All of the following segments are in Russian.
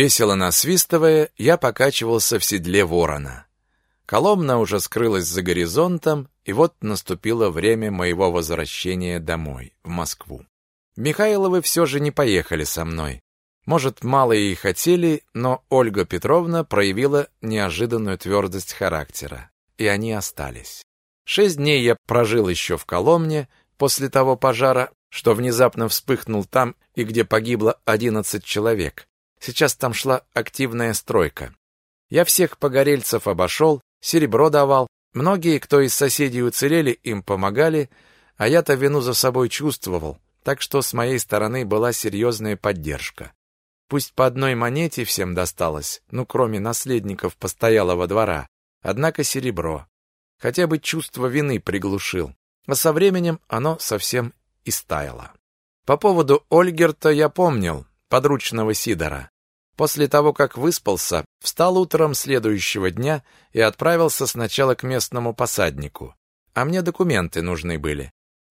Весело насвистывая, я покачивался в седле ворона. Коломна уже скрылась за горизонтом, и вот наступило время моего возвращения домой, в Москву. Михайловы все же не поехали со мной. Может, мало и хотели, но Ольга Петровна проявила неожиданную твердость характера, и они остались. Шесть дней я прожил еще в Коломне после того пожара, что внезапно вспыхнул там и где погибло одиннадцать человек. Сейчас там шла активная стройка. Я всех погорельцев обошел, серебро давал, многие, кто из соседей уцелели, им помогали, а я-то вину за собой чувствовал, так что с моей стороны была серьезная поддержка. Пусть по одной монете всем досталось, ну, кроме наследников постоялого двора, однако серебро. Хотя бы чувство вины приглушил, а со временем оно совсем истаяло. По поводу Ольгерта я помнил, подручного Сидора. После того, как выспался, встал утром следующего дня и отправился сначала к местному посаднику. А мне документы нужны были.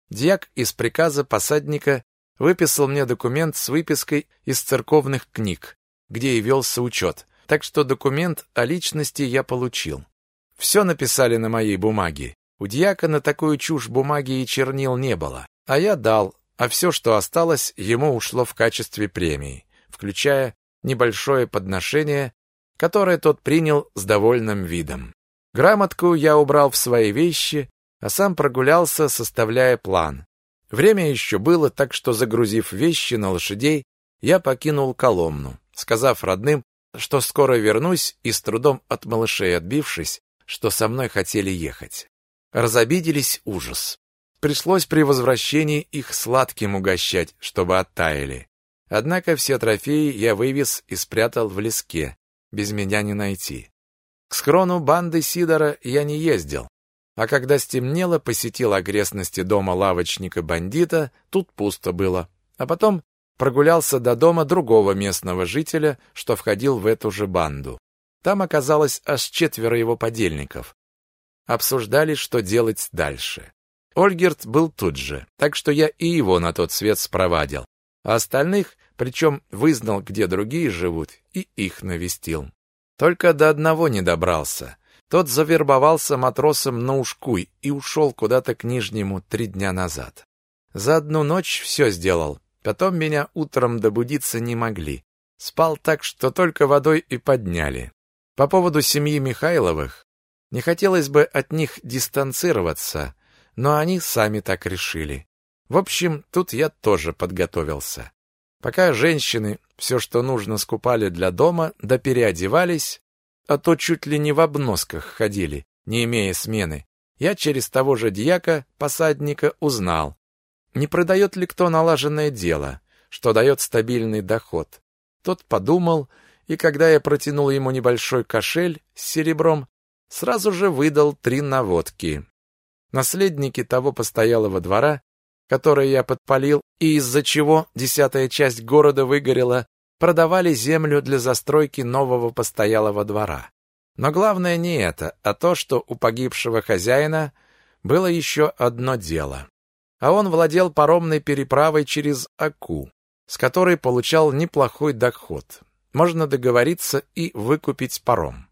Дьяк из приказа посадника выписал мне документ с выпиской из церковных книг, где и велся учет, так что документ о личности я получил. Все написали на моей бумаге. У дьяка на такую чушь бумаги и чернил не было, а я дал, а все, что осталось, ему ушло в качестве премии, включая небольшое подношение, которое тот принял с довольным видом. Грамотку я убрал в свои вещи, а сам прогулялся, составляя план. Время еще было, так что, загрузив вещи на лошадей, я покинул Коломну, сказав родным, что скоро вернусь и с трудом от малышей отбившись, что со мной хотели ехать. Разобиделись ужас. Пришлось при возвращении их сладким угощать, чтобы оттаяли. Однако все трофеи я вывез и спрятал в леске, без меня не найти. К схрону банды Сидора я не ездил, а когда стемнело, посетил окрестности дома лавочника-бандита, тут пусто было. А потом прогулялся до дома другого местного жителя, что входил в эту же банду. Там оказалось аж четверо его подельников. Обсуждали, что делать дальше. Ольгерт был тут же, так что я и его на тот свет спровадил. А остальных, причем вызнал, где другие живут, и их навестил. Только до одного не добрался. Тот завербовался матросом на Ушкуй и ушел куда-то к Нижнему три дня назад. За одну ночь все сделал. Потом меня утром добудиться не могли. Спал так, что только водой и подняли. По поводу семьи Михайловых, не хотелось бы от них дистанцироваться, но они сами так решили. В общем, тут я тоже подготовился. Пока женщины все, что нужно, скупали для дома, да переодевались, а то чуть ли не в обносках ходили, не имея смены. Я через того же дьяка, посадника, узнал, не продает ли кто налаженное дело, что дает стабильный доход. Тот подумал, и когда я протянул ему небольшой кошель с серебром, сразу же выдал три наводки. Наследники того постоялого двора, который я подпалил, и из-за чего десятая часть города выгорела, продавали землю для застройки нового постоялого двора. Но главное не это, а то, что у погибшего хозяина было еще одно дело. А он владел паромной переправой через Аку, с которой получал неплохой доход. Можно договориться и выкупить паром.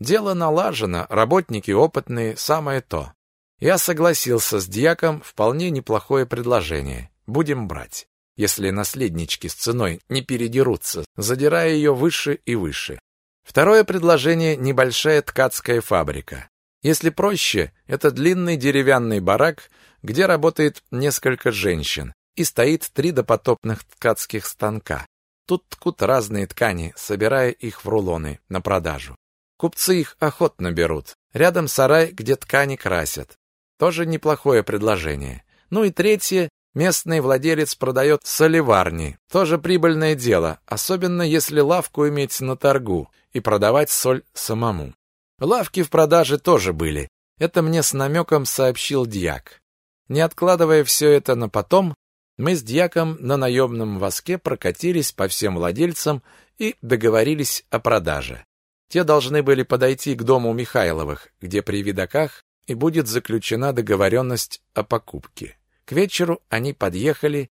Дело налажено, работники опытные, самое то. Я согласился с дьяком, вполне неплохое предложение. Будем брать если наследнички с ценой не передерутся, задирая ее выше и выше. Второе предложение – небольшая ткацкая фабрика. Если проще, это длинный деревянный барак, где работает несколько женщин, и стоит три допотопных ткацких станка. Тут ткут разные ткани, собирая их в рулоны на продажу. Купцы их охотно берут. Рядом сарай, где ткани красят. Тоже неплохое предложение. Ну и третье Местный владелец продает солеварни. Тоже прибыльное дело, особенно если лавку иметь на торгу и продавать соль самому. Лавки в продаже тоже были. Это мне с намеком сообщил дьяк. Не откладывая все это на потом, мы с дьяком на наемном воске прокатились по всем владельцам и договорились о продаже. Те должны были подойти к дому Михайловых, где при видаках и будет заключена договоренность о покупке. К вечеру они подъехали,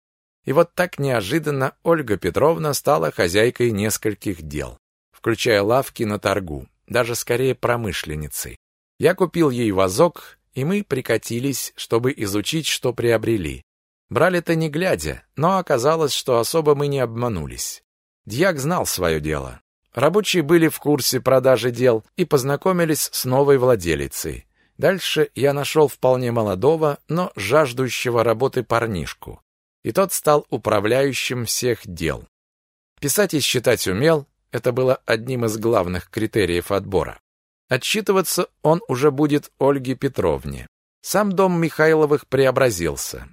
и вот так неожиданно Ольга Петровна стала хозяйкой нескольких дел. включая лавки на торгу, даже скорее промышленницей. Я купил ей вазок, и мы прикатились, чтобы изучить, что приобрели. Брали-то не глядя, но оказалось, что особо мы не обманулись. Дьяк знал свое дело. Рабочие были в курсе продажи дел и познакомились с новой владелицей. Дальше я нашел вполне молодого, но жаждущего работы парнишку. И тот стал управляющим всех дел. Писать и считать умел, это было одним из главных критериев отбора. Отчитываться он уже будет Ольге Петровне. Сам дом Михайловых преобразился.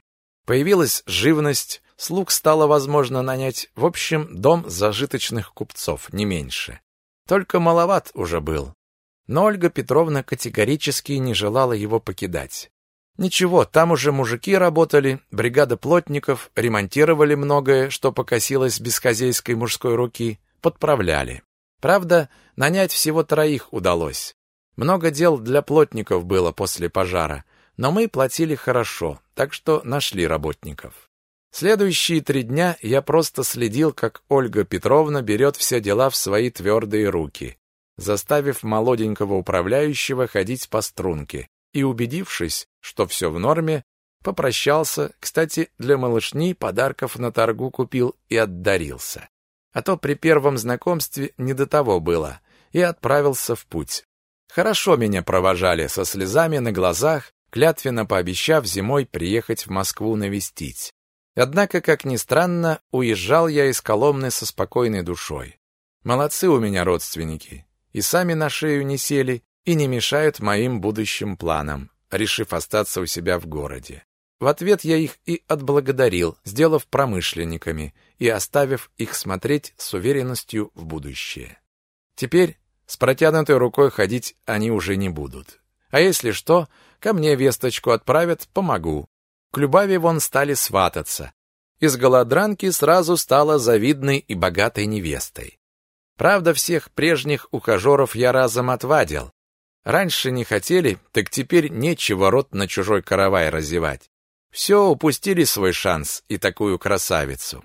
Появилась живность, слуг стало возможно нанять. В общем, дом зажиточных купцов, не меньше. Только маловат уже был. Но Ольга Петровна категорически не желала его покидать. Ничего, там уже мужики работали, бригада плотников, ремонтировали многое, что покосилось без хозяйской мужской руки, подправляли. Правда, нанять всего троих удалось. Много дел для плотников было после пожара, но мы платили хорошо, так что нашли работников. Следующие три дня я просто следил, как Ольга Петровна берет все дела в свои твердые руки, заставив молоденького управляющего ходить по струнке, и, убедившись, что все в норме, попрощался, кстати, для малышни подарков на торгу купил и отдарился. А то при первом знакомстве не до того было, и отправился в путь. Хорошо меня провожали со слезами на глазах, клятвенно пообещав зимой приехать в Москву навестить. Однако, как ни странно, уезжал я из Коломны со спокойной душой. Молодцы у меня родственники. И сами на шею не сели, и не мешают моим будущим планам, решив остаться у себя в городе. В ответ я их и отблагодарил, сделав промышленниками и оставив их смотреть с уверенностью в будущее. Теперь с протянутой рукой ходить они уже не будут. А если что, Ко мне весточку отправят, помогу. К Любави вон стали свататься. Из голодранки сразу стала завидной и богатой невестой. Правда, всех прежних ухажеров я разом отвадил. Раньше не хотели, так теперь нечего рот на чужой каравай разевать. Все, упустили свой шанс и такую красавицу.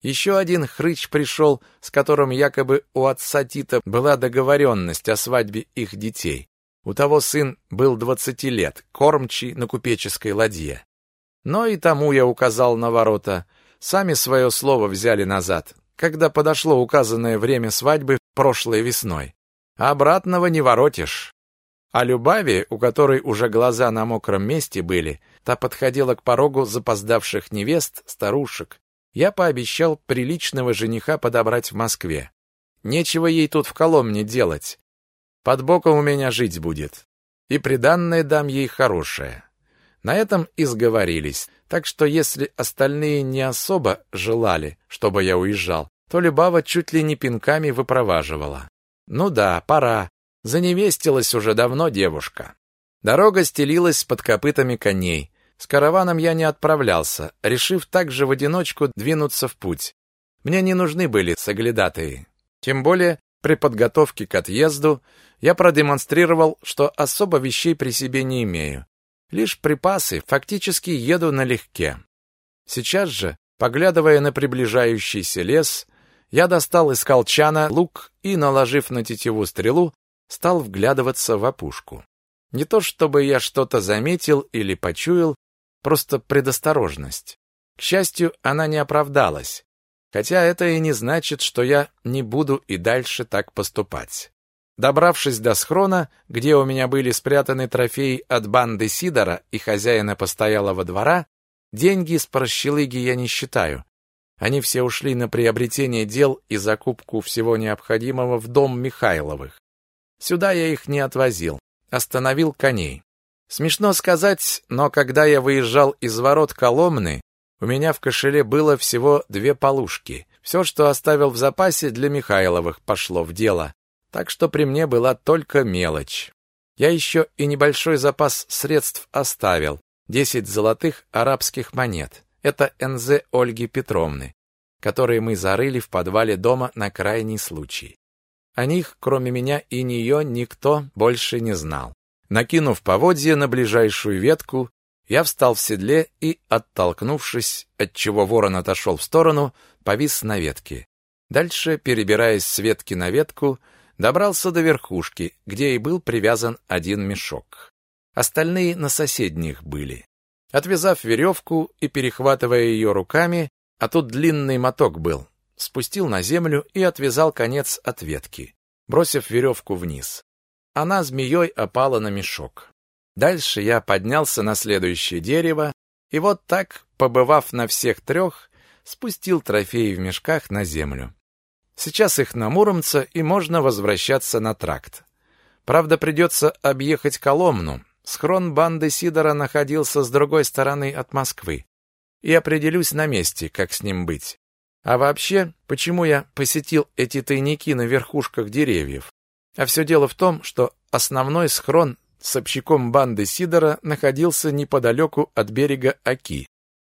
Еще один хрыч пришел, с которым якобы у отца Тита была договоренность о свадьбе их детей. У того сын был двадцати лет, кормчий на купеческой ладье. Но и тому я указал на ворота. Сами свое слово взяли назад, когда подошло указанное время свадьбы прошлой весной. А обратного не воротишь. А Любави, у которой уже глаза на мокром месте были, та подходила к порогу запоздавших невест, старушек. Я пообещал приличного жениха подобрать в Москве. Нечего ей тут в Коломне делать. Под боком у меня жить будет. И приданное дам ей хорошее. На этом и сговорились. Так что если остальные не особо желали, чтобы я уезжал, то Любава чуть ли не пинками выпроваживала. Ну да, пора. Заневестилась уже давно девушка. Дорога стелилась под копытами коней. С караваном я не отправлялся, решив также в одиночку двинуться в путь. Мне не нужны были соглядатые. Тем более при подготовке к отъезду я продемонстрировал, что особо вещей при себе не имею. Лишь припасы, фактически еду налегке. Сейчас же, поглядывая на приближающийся лес, я достал из колчана лук и, наложив на тетиву стрелу, стал вглядываться в опушку. Не то чтобы я что-то заметил или почуял, просто предосторожность. К счастью, она не оправдалась. Хотя это и не значит, что я не буду и дальше так поступать. Добравшись до схрона, где у меня были спрятаны трофеи от банды Сидора и хозяина постоялого двора, деньги с прощелыги я не считаю. Они все ушли на приобретение дел и закупку всего необходимого в дом Михайловых. Сюда я их не отвозил, остановил коней. Смешно сказать, но когда я выезжал из ворот Коломны, у меня в кошеле было всего две полушки. Все, что оставил в запасе для Михайловых, пошло в дело. Так что при мне была только мелочь. Я еще и небольшой запас средств оставил. Десять золотых арабских монет. Это НЗ Ольги Петровны, которые мы зарыли в подвале дома на крайний случай. О них, кроме меня и нее, никто больше не знал. Накинув поводья на ближайшую ветку, я встал в седле и, оттолкнувшись, отчего ворон отошел в сторону, повис на ветке. Дальше, перебираясь с ветки на ветку, добрался до верхушки, где и был привязан один мешок. Остальные на соседних были. Отвязав веревку и перехватывая ее руками, а тут длинный моток был, спустил на землю и отвязал конец от ветки, бросив веревку вниз. Она змеей опала на мешок. Дальше я поднялся на следующее дерево, и вот так, побывав на всех трех, спустил трофеи в мешках на землю. Сейчас их на Муромца, и можно возвращаться на тракт. Правда, придется объехать Коломну. Схрон банды Сидора находился с другой стороны от Москвы. И определюсь на месте, как с ним быть. А вообще, почему я посетил эти тайники на верхушках деревьев? А все дело в том, что основной схрон с общаком банды Сидора находился неподалеку от берега Оки,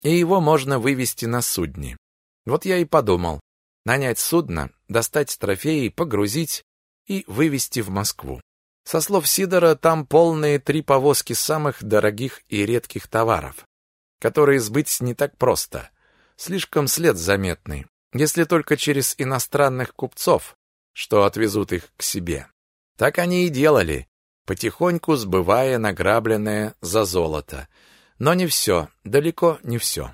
и его можно вывести на судне. Вот я и подумал, нанять судно, достать трофеи, погрузить и вывести в Москву. Со слов Сидора, там полные три повозки самых дорогих и редких товаров, которые сбыть не так просто. Слишком след заметный, если только через иностранных купцов, что отвезут их к себе. Так они и делали, потихоньку сбывая награбленное за золото. Но не все, далеко не все.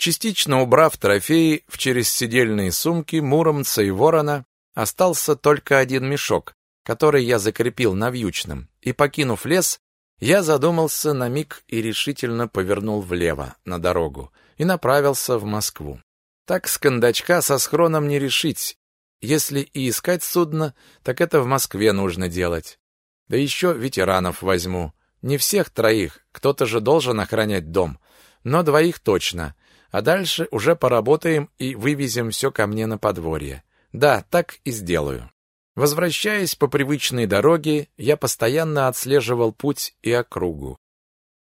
Частично убрав трофеи в черезсидельные сумки Муромца и Ворона, остался только один мешок, который я закрепил на вьючном, и, покинув лес, я задумался на миг и решительно повернул влево, на дорогу, и направился в Москву. Так с кондачка со схроном не решить. Если и искать судно, так это в Москве нужно делать. Да еще ветеранов возьму. Не всех троих, кто-то же должен охранять дом, но двоих точно. А дальше уже поработаем и вывезем все ко мне на подворье. Да, так и сделаю. Возвращаясь по привычной дороге, я постоянно отслеживал путь и округу.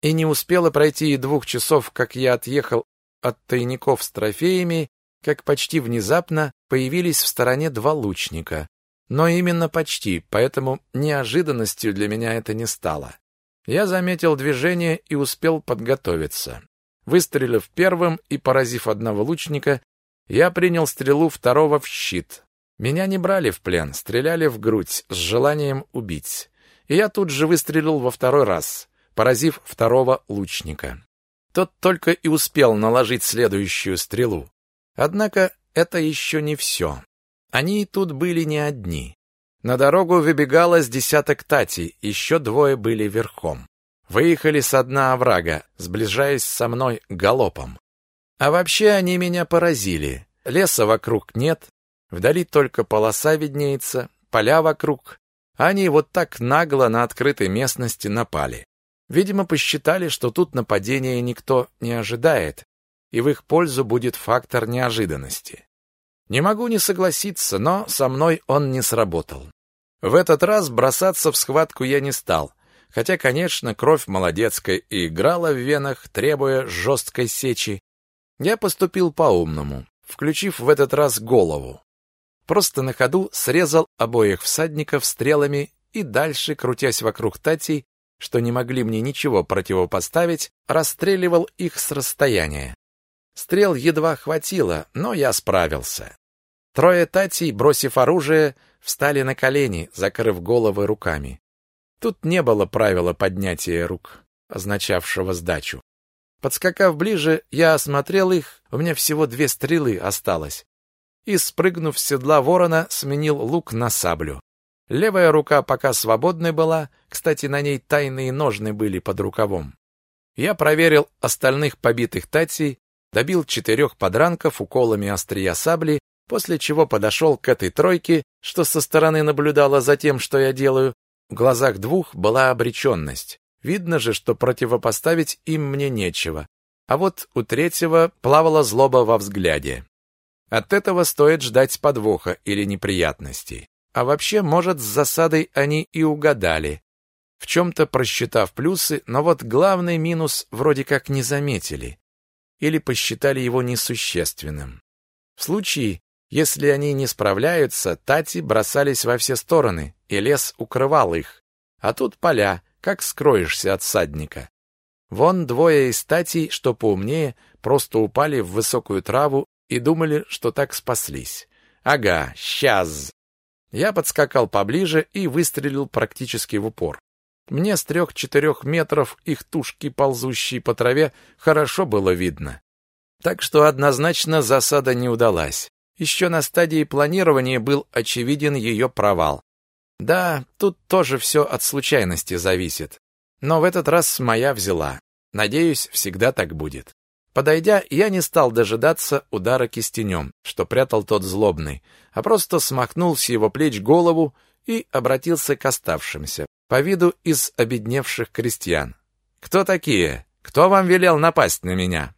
И не успело пройти и двух часов, как я отъехал от тайников с трофеями, как почти внезапно появились в стороне два лучника. Но именно почти, поэтому неожиданностью для меня это не стало. Я заметил движение и успел подготовиться. Выстрелив первым и поразив одного лучника, я принял стрелу второго в щит. Меня не брали в плен, стреляли в грудь с желанием убить. И я тут же выстрелил во второй раз, поразив второго лучника. Тот только и успел наложить следующую стрелу. Однако это еще не все. Они тут были не одни. На дорогу выбегало с десяток татей, еще двое были верхом. Выехали с дна оврага, сближаясь со мной галопом. А вообще они меня поразили. Леса вокруг нет, вдали только полоса виднеется, поля вокруг. Они вот так нагло на открытой местности напали. Видимо, посчитали, что тут нападения никто не ожидает, и в их пользу будет фактор неожиданности. Не могу не согласиться, но со мной он не сработал. В этот раз бросаться в схватку я не стал, хотя, конечно, кровь молодецкая и играла в венах, требуя жесткой сечи. Я поступил по-умному, включив в этот раз голову. Просто на ходу срезал обоих всадников стрелами и дальше, крутясь вокруг Тати, что не могли мне ничего противопоставить, расстреливал их с расстояния. Стрел едва хватило, но я справился. Трое татей, бросив оружие, встали на колени, закрыв головы руками. Тут не было правила поднятия рук, означавшего сдачу. Подскакав ближе, я осмотрел их, у меня всего две стрелы осталось. И, спрыгнув с седла ворона, сменил лук на саблю. Левая рука пока свободной была, кстати, на ней тайные ножны были под рукавом. Я проверил остальных побитых татей, добил четырех подранков уколами острия сабли, после чего подошел к этой тройке, что со стороны наблюдала за тем, что я делаю. В глазах двух была обреченность. Видно же, что противопоставить им мне нечего. А вот у третьего плавала злоба во взгляде. От этого стоит ждать подвоха или неприятностей. А вообще, может, с засадой они и угадали, в чем-то просчитав плюсы, но вот главный минус вроде как не заметили или посчитали его несущественным. В случае, если они не справляются, тати бросались во все стороны, и лес укрывал их. А тут поля, как скроешься от садника. Вон двое из татей, что поумнее, просто упали в высокую траву и думали, что так спаслись. Ага, сейчас. Я подскакал поближе и выстрелил практически в упор. Мне с трех-четырех метров их тушки, ползущие по траве, хорошо было видно. Так что однозначно засада не удалась. Еще на стадии планирования был очевиден ее провал. Да, тут тоже все от случайности зависит. Но в этот раз моя взяла. Надеюсь, всегда так будет. Подойдя, я не стал дожидаться удара кистенем, что прятал тот злобный, а просто смахнул с его плеч голову и обратился к оставшимся, по виду из обедневших крестьян. «Кто такие? Кто вам велел напасть на меня?»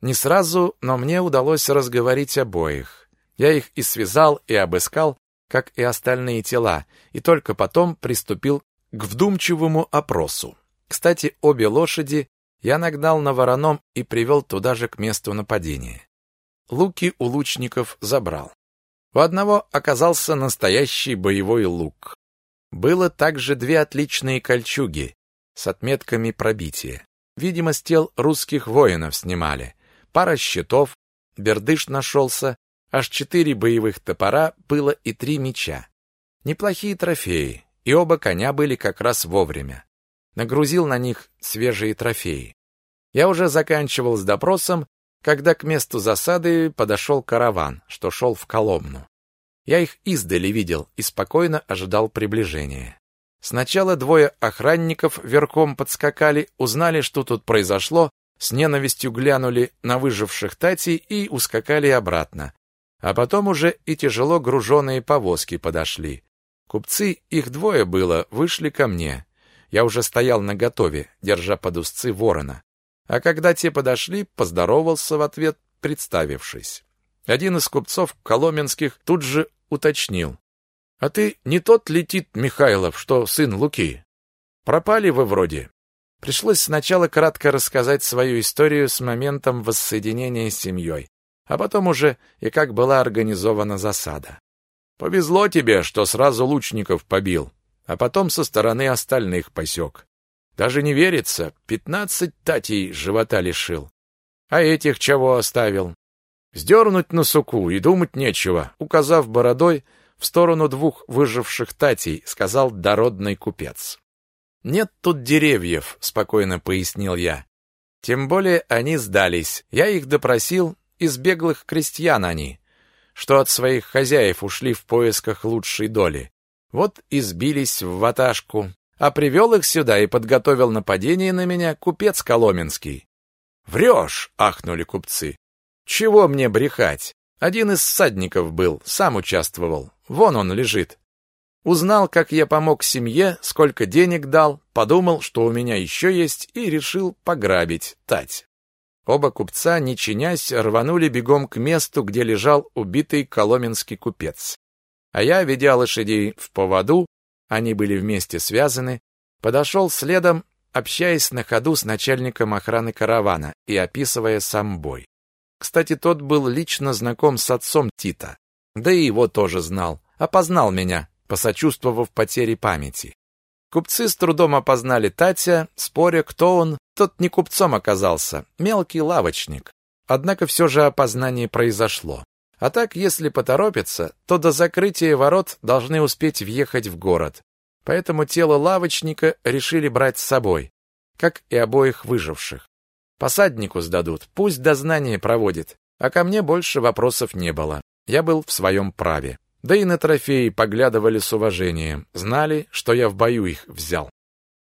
Не сразу, но мне удалось разговорить обоих. Я их и связал, и обыскал, как и остальные тела, и только потом приступил к вдумчивому опросу. Кстати, обе лошади я нагнал на вороном и привел туда же к месту нападения. Луки у лучников забрал. У одного оказался настоящий боевой лук. Было также две отличные кольчуги с отметками пробития. Видимо, с тел русских воинов снимали. Пара щитов, бердыш нашелся, аж четыре боевых топора было и три меча. Неплохие трофеи, и оба коня были как раз вовремя нагрузил на них свежие трофеи. Я уже заканчивал с допросом, когда к месту засады подошел караван, что шел в Коломну. Я их издали видел и спокойно ожидал приближения. Сначала двое охранников верхом подскакали, узнали, что тут произошло, с ненавистью глянули на выживших Тати и ускакали обратно. А потом уже и тяжело груженные повозки подошли. Купцы, их двое было, вышли ко мне. Я уже стоял наготове, держа под узцы ворона. А когда те подошли, поздоровался в ответ, представившись. Один из купцов коломенских тут же уточнил. — А ты не тот летит Михайлов, что сын Луки? Пропали вы вроде. Пришлось сначала кратко рассказать свою историю с моментом воссоединения с семьей, а потом уже и как была организована засада. Повезло тебе, что сразу лучников побил, а потом со стороны остальных посек. Даже не верится, пятнадцать татей живота лишил. А этих чего оставил? Сдернуть на суку и думать нечего, указав бородой в сторону двух выживших татей, сказал дородный купец. «Нет тут деревьев», — спокойно пояснил я. «Тем более они сдались. Я их допросил, из беглых крестьян они, что от своих хозяев ушли в поисках лучшей доли. Вот и сбились в ваташку. А привел их сюда и подготовил нападение на меня купец Коломенский. «Врешь!» — ахнули купцы. «Чего мне брехать? Один из всадников был, сам участвовал. Вон он лежит. Узнал, как я помог семье, сколько денег дал, подумал, что у меня еще есть, и решил пограбить Тать. Оба купца, не чинясь, рванули бегом к месту, где лежал убитый коломенский купец. А я, ведя лошадей в поводу, они были вместе связаны, подошел следом, общаясь на ходу с начальником охраны каравана и описывая сам бой. Кстати, тот был лично знаком с отцом Тита, да и его тоже знал, опознал меня, посочувствовав потере памяти. Купцы с трудом опознали Татя, споря, кто он, тот не купцом оказался, мелкий лавочник. Однако все же опознание произошло. А так, если поторопятся, то до закрытия ворот должны успеть въехать в город. Поэтому тело лавочника решили брать с собой, как и обоих выживших. Посаднику сдадут, пусть дознание проводит, а ко мне больше вопросов не было. Я был в своем праве. Да и на трофеи поглядывали с уважением, знали, что я в бою их взял.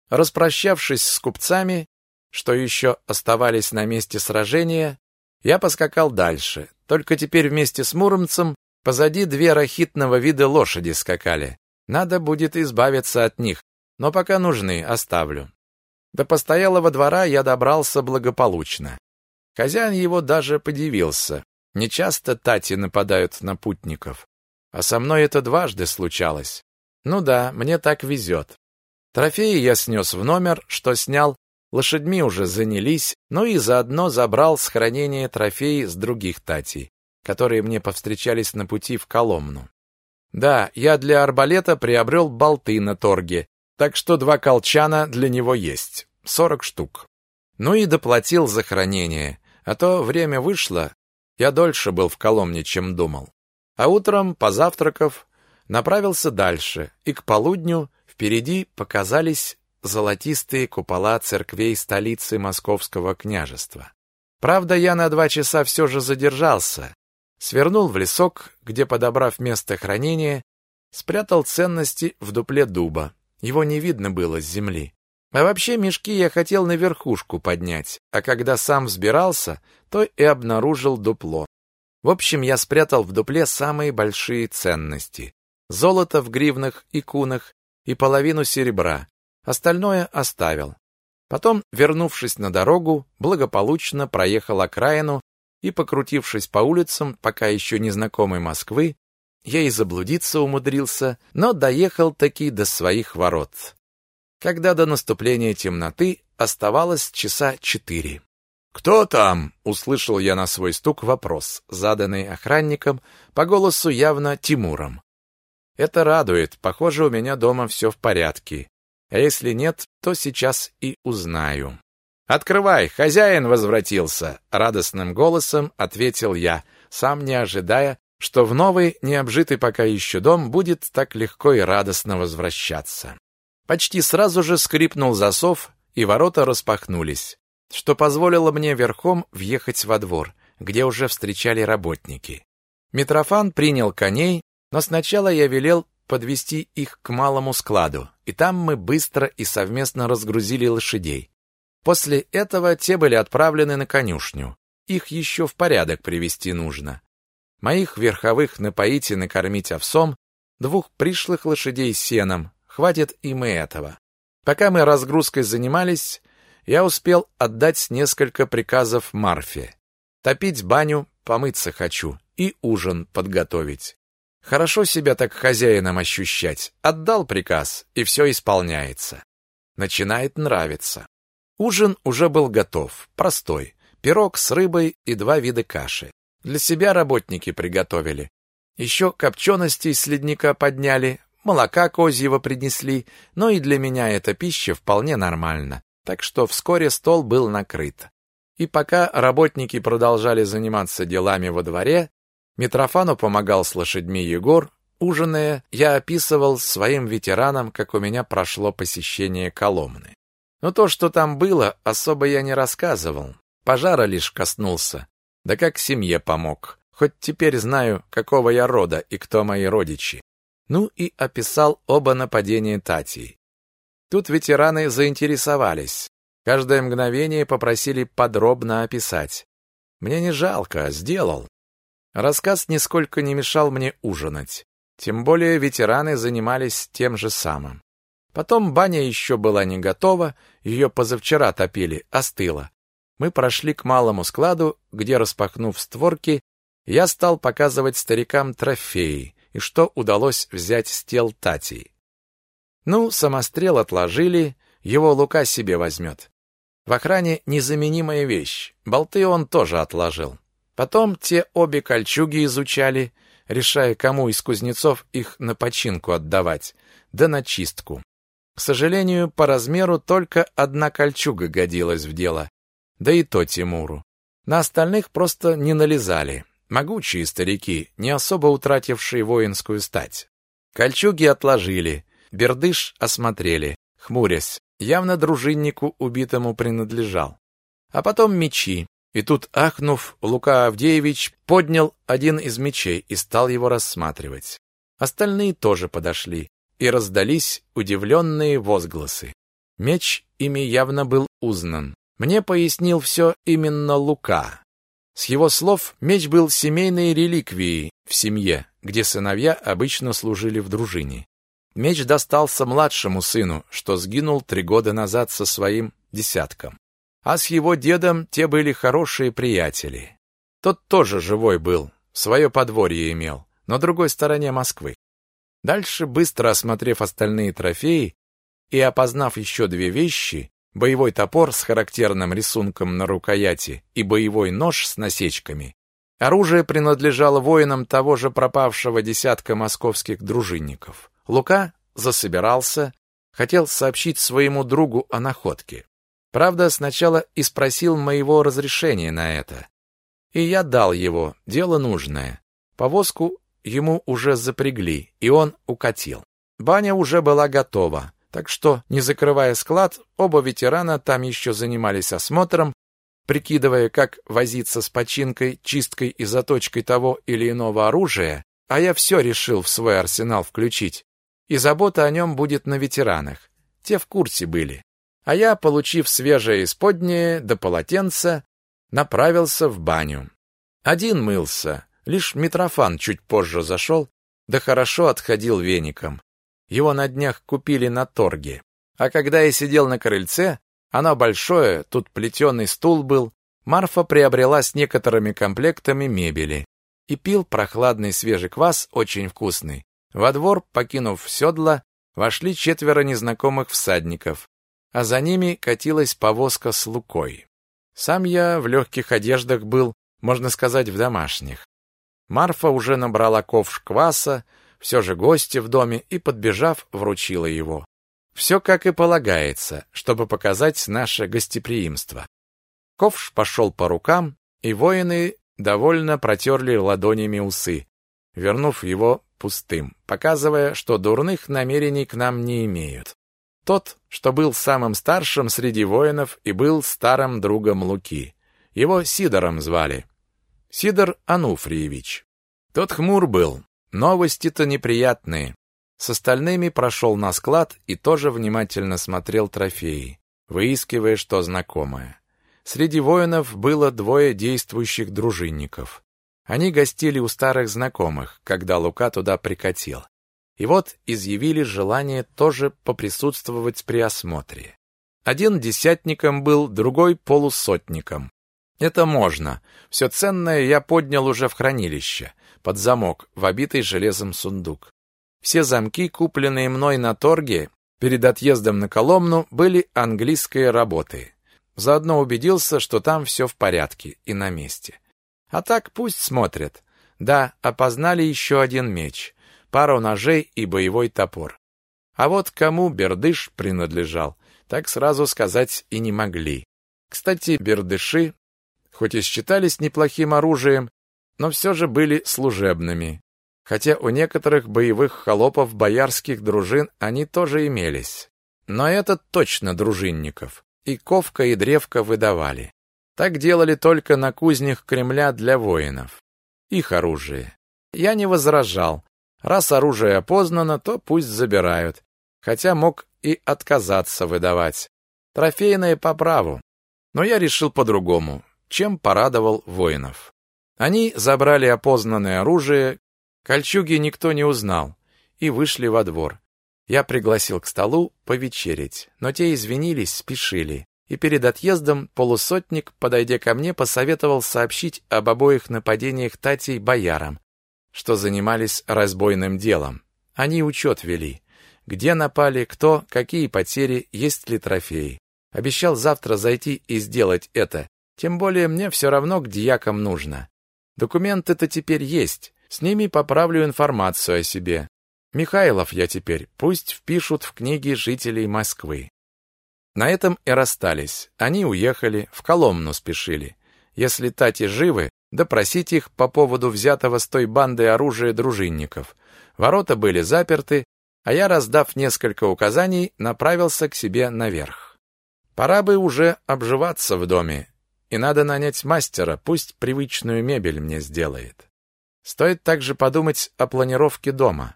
Распрощавшись с купцами, что еще оставались на месте сражения, я поскакал дальше, только теперь вместе с Муромцем позади две рахитного вида лошади скакали. Надо будет избавиться от них, но пока нужны, оставлю. До постоялого двора я добрался благополучно. Хозяин его даже подивился. Нечасто тати нападают на путников. А со мной это дважды случалось. Ну да, мне так везет. Трофеи я снес в номер, что снял Лошадьми уже занялись, но и заодно забрал с хранения трофеи с других татей, которые мне повстречались на пути в Коломну. Да, я для арбалета приобрел болты на торге, так что два колчана для него есть, сорок штук. Ну и доплатил за хранение, а то время вышло, я дольше был в Коломне, чем думал. А утром, позавтракав, направился дальше, и к полудню впереди показались золотистые купола церквей столицы Московского княжества. Правда, я на два часа все же задержался, свернул в лесок, где, подобрав место хранения, спрятал ценности в дупле дуба. Его не видно было с земли. А вообще мешки я хотел на верхушку поднять, а когда сам взбирался, то и обнаружил дупло. В общем, я спрятал в дупле самые большие ценности. Золото в гривнах и кунах и половину серебра. Остальное оставил. Потом, вернувшись на дорогу, благополучно проехал окраину и, покрутившись по улицам, пока еще незнакомой Москвы, я и заблудиться умудрился, но доехал таки до своих ворот. Когда до наступления темноты оставалось часа четыре. «Кто там?» — услышал я на свой стук вопрос, заданный охранником, по голосу явно Тимуром. «Это радует, похоже, у меня дома все в порядке. А если нет, то сейчас и узнаю». «Открывай, хозяин возвратился!» — радостным голосом ответил я, сам не ожидая, что в новый, необжитый пока еще дом будет так легко и радостно возвращаться. Почти сразу же скрипнул засов, и ворота распахнулись, что позволило мне верхом въехать во двор, где уже встречали работники. Митрофан принял коней, но сначала я велел подвести их к малому складу, и там мы быстро и совместно разгрузили лошадей. После этого те были отправлены на конюшню. Их еще в порядок привести нужно. Моих верховых напоить и накормить овсом, двух пришлых лошадей сеном, хватит им и этого. Пока мы разгрузкой занимались, я успел отдать несколько приказов Марфе. Топить баню, помыться хочу и ужин подготовить. Хорошо себя так хозяином ощущать. Отдал приказ, и все исполняется. Начинает нравиться. Ужин уже был готов, простой. Пирог с рыбой и два вида каши. Для себя работники приготовили. Еще копченостей с ледника подняли, молока козьего принесли, но и для меня эта пища вполне нормальна. Так что вскоре стол был накрыт. И пока работники продолжали заниматься делами во дворе, Митрофану помогал с лошадьми Егор. Ужиная, я описывал своим ветеранам, как у меня прошло посещение Коломны. Но то, что там было, особо я не рассказывал. Пожара лишь коснулся. Да как семье помог. Хоть теперь знаю, какого я рода и кто мои родичи. Ну и описал оба нападения Татей. Тут ветераны заинтересовались. Каждое мгновение попросили подробно описать. Мне не жалко, сделал. Рассказ нисколько не мешал мне ужинать. Тем более ветераны занимались тем же самым. Потом баня еще была не готова, ее позавчера топили, остыла. Мы прошли к малому складу, где, распахнув створки, я стал показывать старикам трофеи и что удалось взять с тел Татей. Ну, самострел отложили, его Лука себе возьмет. В охране незаменимая вещь, болты он тоже отложил. Потом те обе кольчуги изучали, решая, кому из кузнецов их на починку отдавать, да на чистку. К сожалению, по размеру только одна кольчуга годилась в дело, да и то Тимуру. На остальных просто не налезали. Могучие старики, не особо утратившие воинскую стать. Кольчуги отложили, бердыш осмотрели, хмурясь, явно дружиннику убитому принадлежал. А потом мечи, и тут, ахнув, Лука Авдеевич поднял один из мечей и стал его рассматривать. Остальные тоже подошли, и раздались удивленные возгласы. Меч ими явно был узнан. Мне пояснил все именно Лука. С его слов, меч был семейной реликвией в семье, где сыновья обычно служили в дружине. Меч достался младшему сыну, что сгинул три года назад со своим десятком. А с его дедом те были хорошие приятели. Тот тоже живой был, свое подворье имел, на другой стороне Москвы. Дальше, быстро осмотрев остальные трофеи и опознав еще две вещи, боевой топор с характерным рисунком на рукояти и боевой нож с насечками, оружие принадлежало воинам того же пропавшего десятка московских дружинников. Лука засобирался, хотел сообщить своему другу о находке. Правда, сначала и спросил моего разрешения на это. И я дал его, дело нужное. Повозку ему уже запрягли, и он укатил. Баня уже была готова, так что, не закрывая склад, оба ветерана там еще занимались осмотром, прикидывая, как возиться с починкой, чисткой и заточкой того или иного оружия, а я все решил в свой арсенал включить. И забота о нем будет на ветеранах. Те в курсе были. А я, получив свежее исподнее до полотенца, направился в баню. Один мылся, лишь Митрофан чуть позже зашел, да хорошо отходил веником. Его на днях купили на торге. А когда я сидел на крыльце, оно большое, тут плетеный стул был, Марфа приобрела с некоторыми комплектами мебели и пил прохладный свежий квас, очень вкусный. Во двор, покинув седла, вошли четверо незнакомых всадников, а за ними катилась повозка с лукой. Сам я в легких одеждах был, можно сказать, в домашних. Марфа уже набрала ковш кваса, все же гости в доме, и, подбежав, вручила его. Все как и полагается, чтобы показать наше гостеприимство. Ковш пошел по рукам, и воины довольно протерли ладонями усы, вернув его пустым, показывая, что дурных намерений к нам не имеют. Тот, что был самым старшим среди воинов и был старым другом Луки. Его Сидором звали. Сидор Ануфриевич. Тот хмур был. Новости-то неприятные. С остальными прошел на склад и тоже внимательно смотрел трофеи, выискивая что знакомое. Среди воинов было двое действующих дружинников. Они гостили у старых знакомых, когда Лука туда прикатил и вот изъявили желание тоже поприсутствовать при осмотре. Один десятником был, другой полусотником. Это можно. Все ценное я поднял уже в хранилище, под замок, в обитый железом сундук. Все замки, купленные мной на торге перед отъездом на Коломну, были английской работы. Заодно убедился, что там все в порядке и на месте. А так пусть смотрят. Да, опознали еще один меч пару ножей и боевой топор. А вот кому бердыш принадлежал, так сразу сказать и не могли. Кстати, бердыши, хоть и считались неплохим оружием, но все же были служебными. Хотя у некоторых боевых холопов боярских дружин они тоже имелись. Но этот точно дружинников. И ковка, и древка выдавали. Так делали только на кузнях Кремля для воинов. Их оружие. Я не возражал, Раз оружие опознано, то пусть забирают. Хотя мог и отказаться выдавать. Трофейное по праву. Но я решил по-другому, чем порадовал воинов. Они забрали опознанное оружие, кольчуги никто не узнал, и вышли во двор. Я пригласил к столу повечерить, но те извинились, спешили. И перед отъездом полусотник, подойдя ко мне, посоветовал сообщить об обоих нападениях Татей боярам, что занимались разбойным делом. Они учет вели. Где напали, кто, какие потери, есть ли трофеи. Обещал завтра зайти и сделать это. Тем более мне все равно к дьякам нужно. Документы-то теперь есть. С ними поправлю информацию о себе. Михайлов я теперь. Пусть впишут в книги жителей Москвы. На этом и расстались. Они уехали, в Коломну спешили. Если Тати живы, допросить их по поводу взятого с той банды оружия дружинников. Ворота были заперты, а я, раздав несколько указаний, направился к себе наверх. Пора бы уже обживаться в доме, и надо нанять мастера, пусть привычную мебель мне сделает. Стоит также подумать о планировке дома.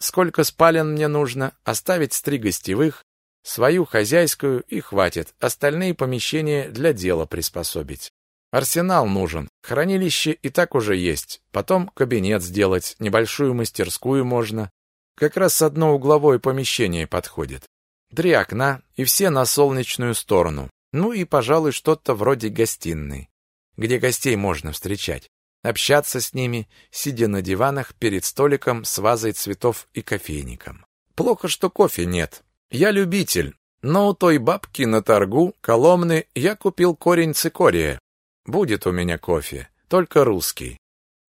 Сколько спален мне нужно, оставить три гостевых, свою хозяйскую и хватит, остальные помещения для дела приспособить. Арсенал нужен. Хранилище и так уже есть. Потом кабинет сделать, небольшую мастерскую можно. Как раз одно угловое помещение подходит. Три окна и все на солнечную сторону. Ну и, пожалуй, что-то вроде гостиной, где гостей можно встречать. Общаться с ними, сидя на диванах перед столиком с вазой цветов и кофейником. Плохо, что кофе нет. Я любитель, но у той бабки на торгу Коломны я купил корень цикория, Будет у меня кофе, только русский.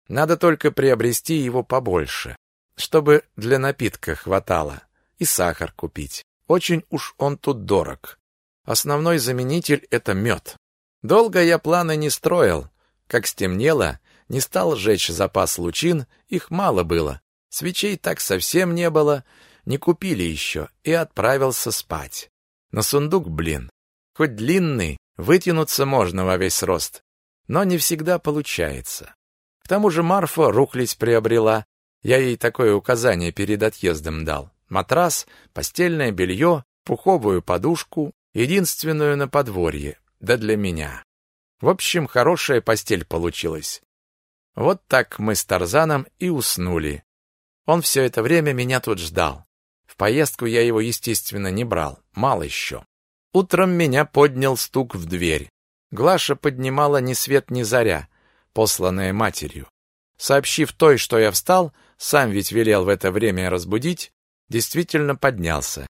Надо только приобрести его побольше, чтобы для напитка хватало, и сахар купить. Очень уж он тут дорог. Основной заменитель — это мед. Долго я планы не строил. Как стемнело, Не стал жечь запас лучин, их мало было. Свечей так совсем не было, не купили еще, и отправился спать. На сундук, блин. Хоть длинный, вытянуться можно во весь рост, но не всегда получается. К тому же Марфа рухлить приобрела, я ей такое указание перед отъездом дал. Матрас, постельное белье, пуховую подушку, единственную на подворье, да для меня. В общем, хорошая постель получилась. Вот так мы с Тарзаном и уснули. Он все это время меня тут ждал. В поездку я его, естественно, не брал, мало еще. Утром меня поднял стук в дверь. Глаша поднимала ни свет ни заря, посланная матерью. Сообщив той, что я встал, сам ведь велел в это время разбудить, действительно поднялся.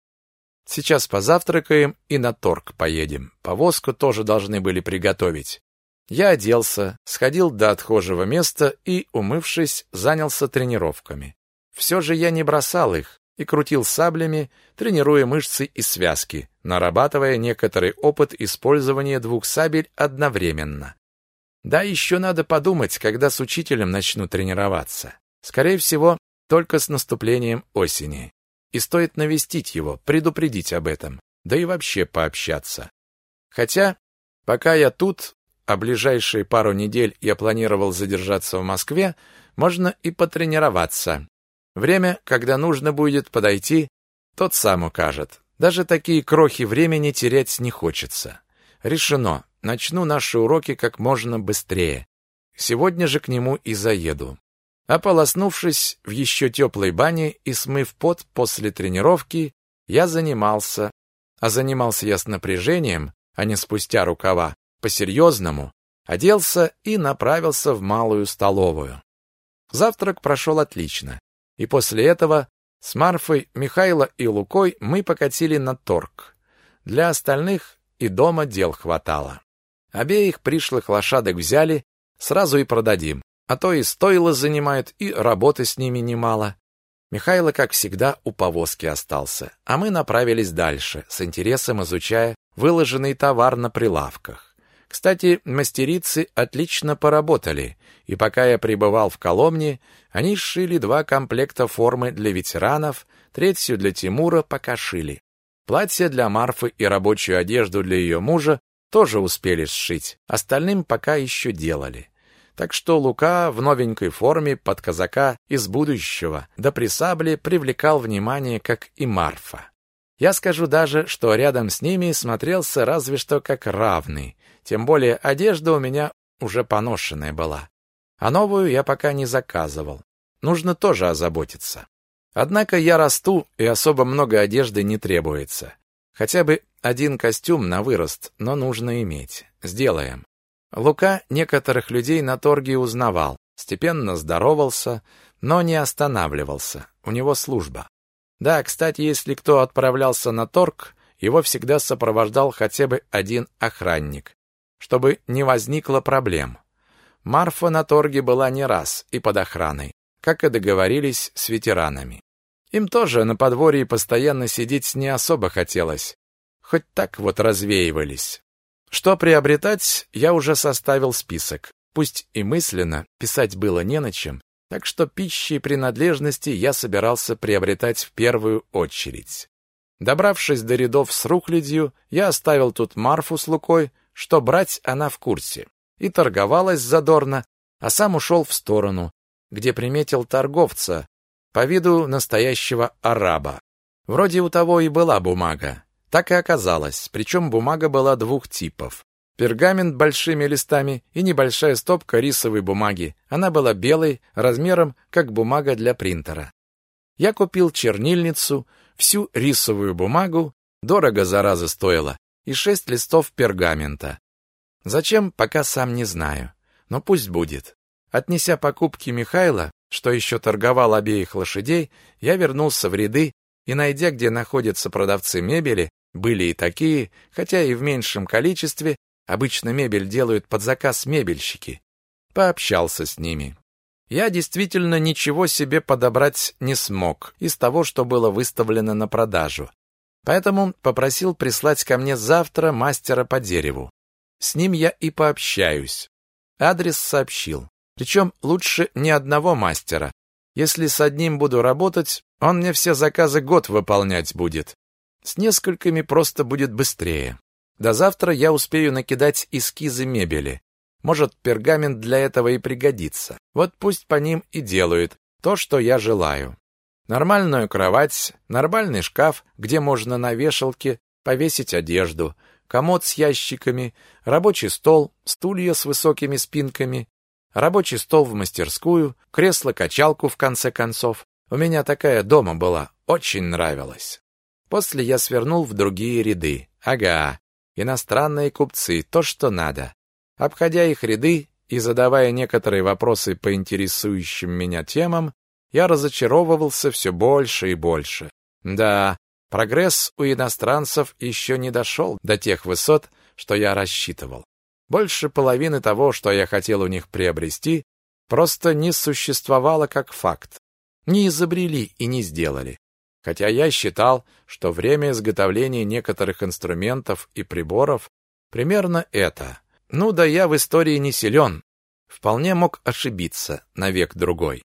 Сейчас позавтракаем и на торг поедем. Повозку тоже должны были приготовить. Я оделся, сходил до отхожего места и, умывшись, занялся тренировками. Все же я не бросал их и крутил саблями, тренируя мышцы и связки, нарабатывая некоторый опыт использования двух сабель одновременно. Да, еще надо подумать, когда с учителем начну тренироваться. Скорее всего, только с наступлением осени. И стоит навестить его, предупредить об этом, да и вообще пообщаться. Хотя, пока я тут, а ближайшие пару недель я планировал задержаться в Москве, можно и потренироваться. Время, когда нужно будет подойти, тот сам укажет. Даже такие крохи времени терять не хочется. Решено. Начну наши уроки как можно быстрее. Сегодня же к нему и заеду. Ополоснувшись в еще теплой бане и смыв пот после тренировки, я занимался, а занимался я с напряжением, а не спустя рукава, по-серьезному, оделся и направился в малую столовую. Завтрак прошел отлично, и после этого с Марфой, Михайло и Лукой мы покатили на торг. Для остальных и дома дел хватало. Обеих пришлых лошадок взяли, сразу и продадим, а то и стоило занимают, и работы с ними немало. Михайло, как всегда, у повозки остался, а мы направились дальше, с интересом изучая выложенный товар на прилавках. Кстати, мастерицы отлично поработали, и пока я пребывал в Коломне, они сшили два комплекта формы для ветеранов, третью для Тимура пока шили. Платье для Марфы и рабочую одежду для ее мужа тоже успели сшить, остальным пока еще делали. Так что Лука в новенькой форме под казака из будущего, да при сабле привлекал внимание, как и Марфа. Я скажу даже, что рядом с ними смотрелся разве что как равный, тем более одежда у меня уже поношенная была. А новую я пока не заказывал. Нужно тоже озаботиться. Однако я расту, и особо много одежды не требуется. Хотя бы один костюм на вырост, но нужно иметь. Сделаем. Лука некоторых людей на торге узнавал, степенно здоровался, но не останавливался. У него служба. Да, кстати, если кто отправлялся на торг, его всегда сопровождал хотя бы один охранник, чтобы не возникло проблем. Марфа на торге была не раз и под охраной, как и договорились с ветеранами. Им тоже на подворье постоянно сидеть не особо хотелось. Хоть так вот развеивались. Что приобретать, я уже составил список. Пусть и мысленно, писать было не на чем, так что пищи и принадлежности я собирался приобретать в первую очередь. Добравшись до рядов с рухлядью, я оставил тут Марфу с Лукой, что брать она в курсе, и торговалась задорно, а сам ушел в сторону, где приметил торговца, по виду настоящего араба. Вроде у того и была бумага. Так и оказалось, причем бумага была двух типов. Пергамент большими листами и небольшая стопка рисовой бумаги. Она была белой, размером как бумага для принтера. Я купил чернильницу, всю рисовую бумагу, дорого зараза стоила, и шесть листов пергамента. Зачем, пока сам не знаю, но пусть будет. Отнеся покупки Михайла, что еще торговал обеих лошадей, я вернулся в ряды и, найдя, где находятся продавцы мебели, были и такие, хотя и в меньшем количестве, обычно мебель делают под заказ мебельщики, пообщался с ними. Я действительно ничего себе подобрать не смог из того, что было выставлено на продажу. Поэтому попросил прислать ко мне завтра мастера по дереву. С ним я и пообщаюсь. Адрес сообщил. Причем лучше не одного мастера. Если с одним буду работать, он мне все заказы год выполнять будет. С несколькими просто будет быстрее. До завтра я успею накидать эскизы мебели. Может, пергамент для этого и пригодится. Вот пусть по ним и делают то, что я желаю. Нормальную кровать, нормальный шкаф, где можно на вешалке повесить одежду, комод с ящиками, рабочий стол, стулья с высокими спинками, рабочий стол в мастерскую, кресло-качалку в конце концов. У меня такая дома была, очень нравилась. После я свернул в другие ряды. Ага, иностранные купцы, то, что надо. Обходя их ряды и задавая некоторые вопросы по интересующим меня темам, я разочаровывался все больше и больше. Да, прогресс у иностранцев еще не дошел до тех высот, что я рассчитывал. Больше половины того, что я хотел у них приобрести, просто не существовало как факт. Не изобрели и не сделали. Хотя я считал, что время изготовления некоторых инструментов и приборов примерно это. Ну да я в истории не силен. Вполне мог ошибиться на век другой.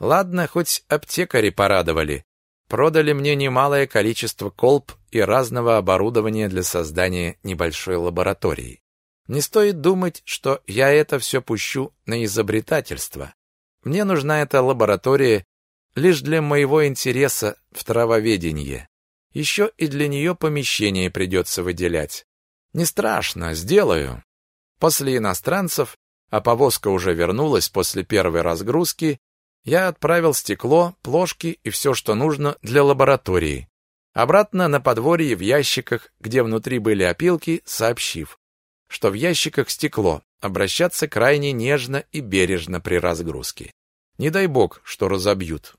Ладно, хоть аптекари порадовали. Продали мне немалое количество колб и разного оборудования для создания небольшой лаборатории. Не стоит думать, что я это все пущу на изобретательство. Мне нужна эта лаборатория лишь для моего интереса в травоведении. Еще и для нее помещение придется выделять. Не страшно, сделаю. После иностранцев, а повозка уже вернулась после первой разгрузки, я отправил стекло, плошки и все, что нужно для лаборатории. Обратно на подворье в ящиках, где внутри были опилки, сообщив, что в ящиках стекло, обращаться крайне нежно и бережно при разгрузке. Не дай бог, что разобьют.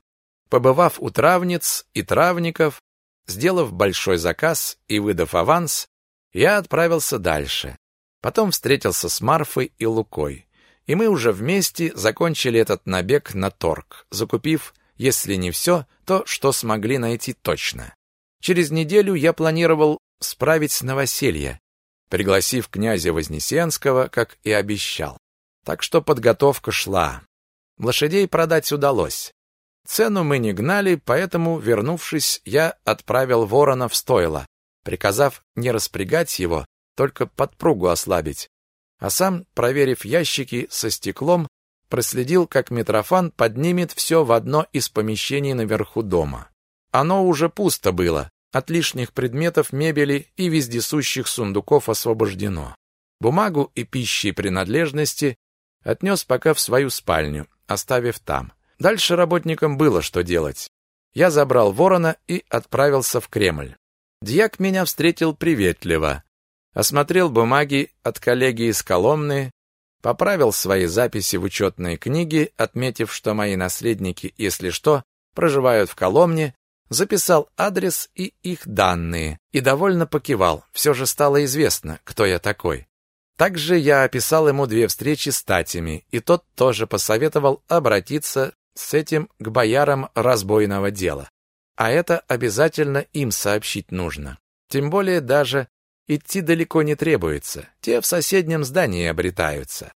Побывав у травниц и травников, сделав большой заказ и выдав аванс, я отправился дальше. Потом встретился с Марфой и Лукой. И мы уже вместе закончили этот набег на торг, закупив, если не все, то, что смогли найти точно. Через неделю я планировал справить новоселье, пригласив князя Вознесенского, как и обещал. Так что подготовка шла. Лошадей продать удалось. Цену мы не гнали, поэтому, вернувшись, я отправил ворона в стойло, приказав не распрягать его, только подпругу ослабить. А сам, проверив ящики со стеклом, проследил, как Митрофан поднимет все в одно из помещений наверху дома. Оно уже пусто было, от лишних предметов мебели и вездесущих сундуков освобождено. Бумагу и пищи принадлежности отнес пока в свою спальню, оставив там. Дальше работникам было что делать. Я забрал ворона и отправился в Кремль. Дьяк меня встретил приветливо осмотрел бумаги от коллеги из Коломны, поправил свои записи в учетной книге, отметив, что мои наследники, если что, проживают в Коломне, записал адрес и их данные и довольно покивал. Все же стало известно, кто я такой. Также я описал ему две встречи с татями, и тот тоже посоветовал обратиться с этим к боярам разбойного дела. А это обязательно им сообщить нужно. Тем более даже Идти далеко не требуется, те в соседнем здании обретаются.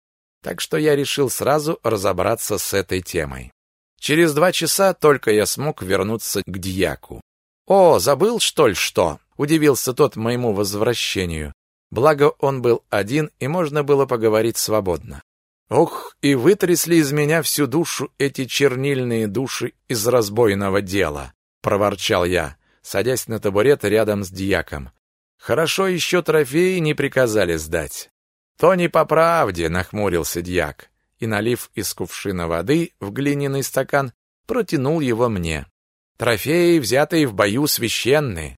Так что я решил сразу разобраться с этой темой. Через два часа только я смог вернуться к дьяку. «О, забыл, что ли, что?» — удивился тот моему возвращению. Благо он был один, и можно было поговорить свободно. Ох, и вытрясли из меня всю душу эти чернильные души из разбойного дела, проворчал я, садясь на табурет рядом с дьяком. Хорошо еще трофеи не приказали сдать. То не по правде, нахмурился дьяк и, налив из кувшина воды в глиняный стакан, протянул его мне. Трофеи, взятые в бою, священные.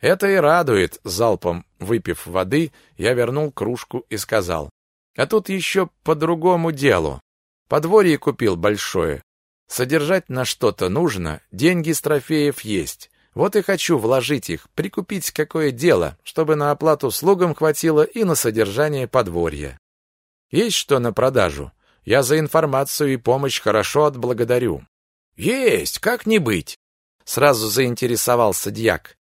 Это и радует, залпом выпив воды, я вернул кружку и сказал. А тут еще по другому делу. Подворье купил большое. Содержать на что-то нужно, деньги с трофеев есть. Вот и хочу вложить их, прикупить какое дело, чтобы на оплату слугам хватило и на содержание подворья. Есть что на продажу? Я за информацию и помощь хорошо отблагодарю. Есть, как не быть? Сразу заинтересовался дьяк.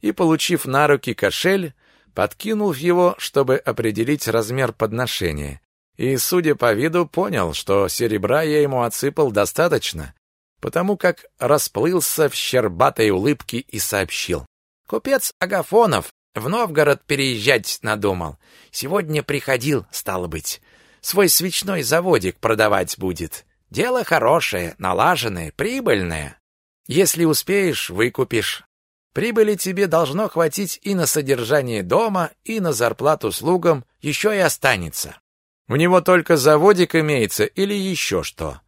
И, получив на руки кошель, подкинул его, чтобы определить размер подношения. и, судя по виду, понял, что серебра я ему отсыпал достаточно, потому как расплылся в щербатой улыбке и сообщил. «Купец Агафонов в Новгород переезжать надумал. Сегодня приходил, стало быть. Свой свечной заводик продавать будет. Дело хорошее, налаженное, прибыльное. Если успеешь, выкупишь. Прибыли тебе должно хватить и на содержание дома, и на зарплату слугам, еще и останется. У него только заводик имеется или еще что?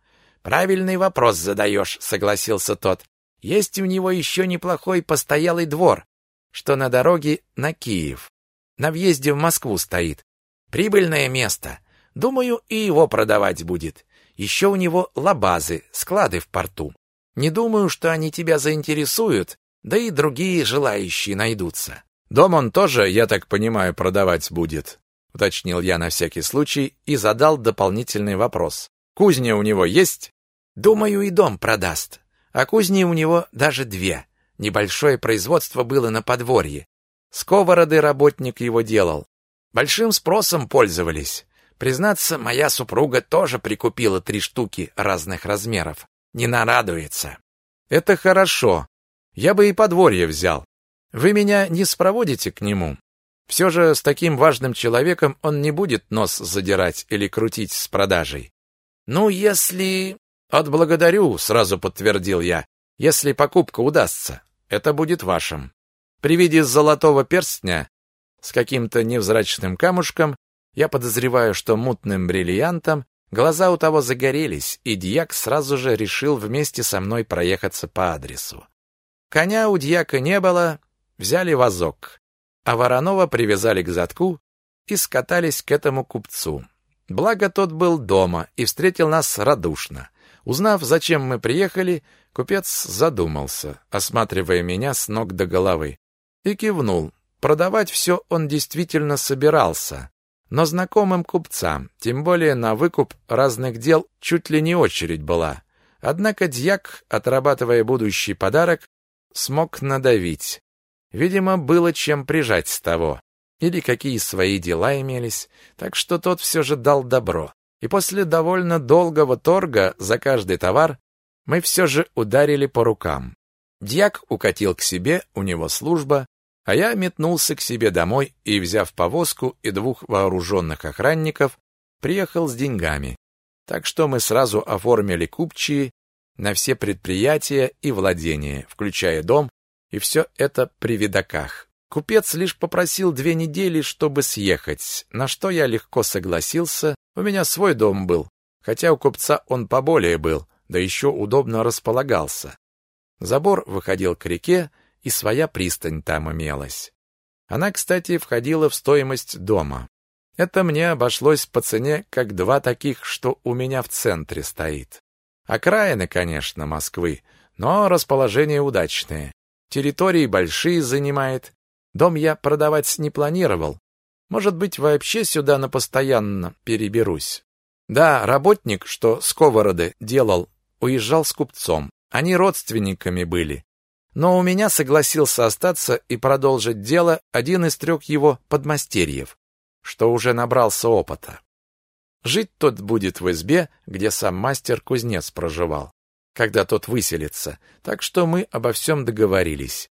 Правильный вопрос задаешь, согласился тот. Есть у него еще неплохой постоялый двор, что на дороге на Киев. На въезде в Москву стоит. Прибыльное место. Думаю, и его продавать будет. Еще у него лабазы, склады в порту. Не думаю, что они тебя заинтересуют, да и другие желающие найдутся. Дом он тоже, я так понимаю, продавать будет, уточнил я на всякий случай и задал дополнительный вопрос. Кузня у него есть? Думаю, и дом продаст. А кузни у него даже две. Небольшое производство было на подворье. Сковороды работник его делал. Большим спросом пользовались. Признаться, моя супруга тоже прикупила три штуки разных размеров. Не нарадуется. Это хорошо. Я бы и подворье взял. Вы меня не спроводите к нему. Все же с таким важным человеком он не будет нос задирать или крутить с продажей. Ну, если... Отблагодарю, сразу подтвердил я. Если покупка удастся, это будет вашим. При виде золотого перстня с каким-то невзрачным камушком, я подозреваю, что мутным бриллиантом, глаза у того загорелись, и дьяк сразу же решил вместе со мной проехаться по адресу. Коня у дьяка не было, взяли вазок, а Воронова привязали к задку и скатались к этому купцу. Благо тот был дома и встретил нас радушно. Узнав, зачем мы приехали, купец задумался, осматривая меня с ног до головы, и кивнул. Продавать все он действительно собирался, но знакомым купцам, тем более на выкуп разных дел, чуть ли не очередь была. Однако дьяк, отрабатывая будущий подарок, смог надавить. Видимо, было чем прижать с того. Или какие свои дела имелись, так что тот все же дал добро. И после довольно долгого торга за каждый товар мы все же ударили по рукам. Дьяк укатил к себе, у него служба, а я метнулся к себе домой и, взяв повозку и двух вооруженных охранников, приехал с деньгами. Так что мы сразу оформили купчие на все предприятия и владения, включая дом, и все это при видаках. Купец лишь попросил две недели, чтобы съехать, на что я легко согласился, у меня свой дом был, хотя у купца он поболее был, да еще удобно располагался. Забор выходил к реке, и своя пристань там имелась. Она, кстати, входила в стоимость дома. Это мне обошлось по цене, как два таких, что у меня в центре стоит. Окраины, конечно, Москвы, но расположение удачное. Территории большие занимает. Дом я продавать не планировал. Может быть, вообще сюда на постоянно переберусь. Да, работник, что сковороды делал, уезжал с купцом. Они родственниками были. Но у меня согласился остаться и продолжить дело один из трех его подмастерьев, что уже набрался опыта. Жить тот будет в избе, где сам мастер-кузнец проживал, когда тот выселится, так что мы обо всем договорились.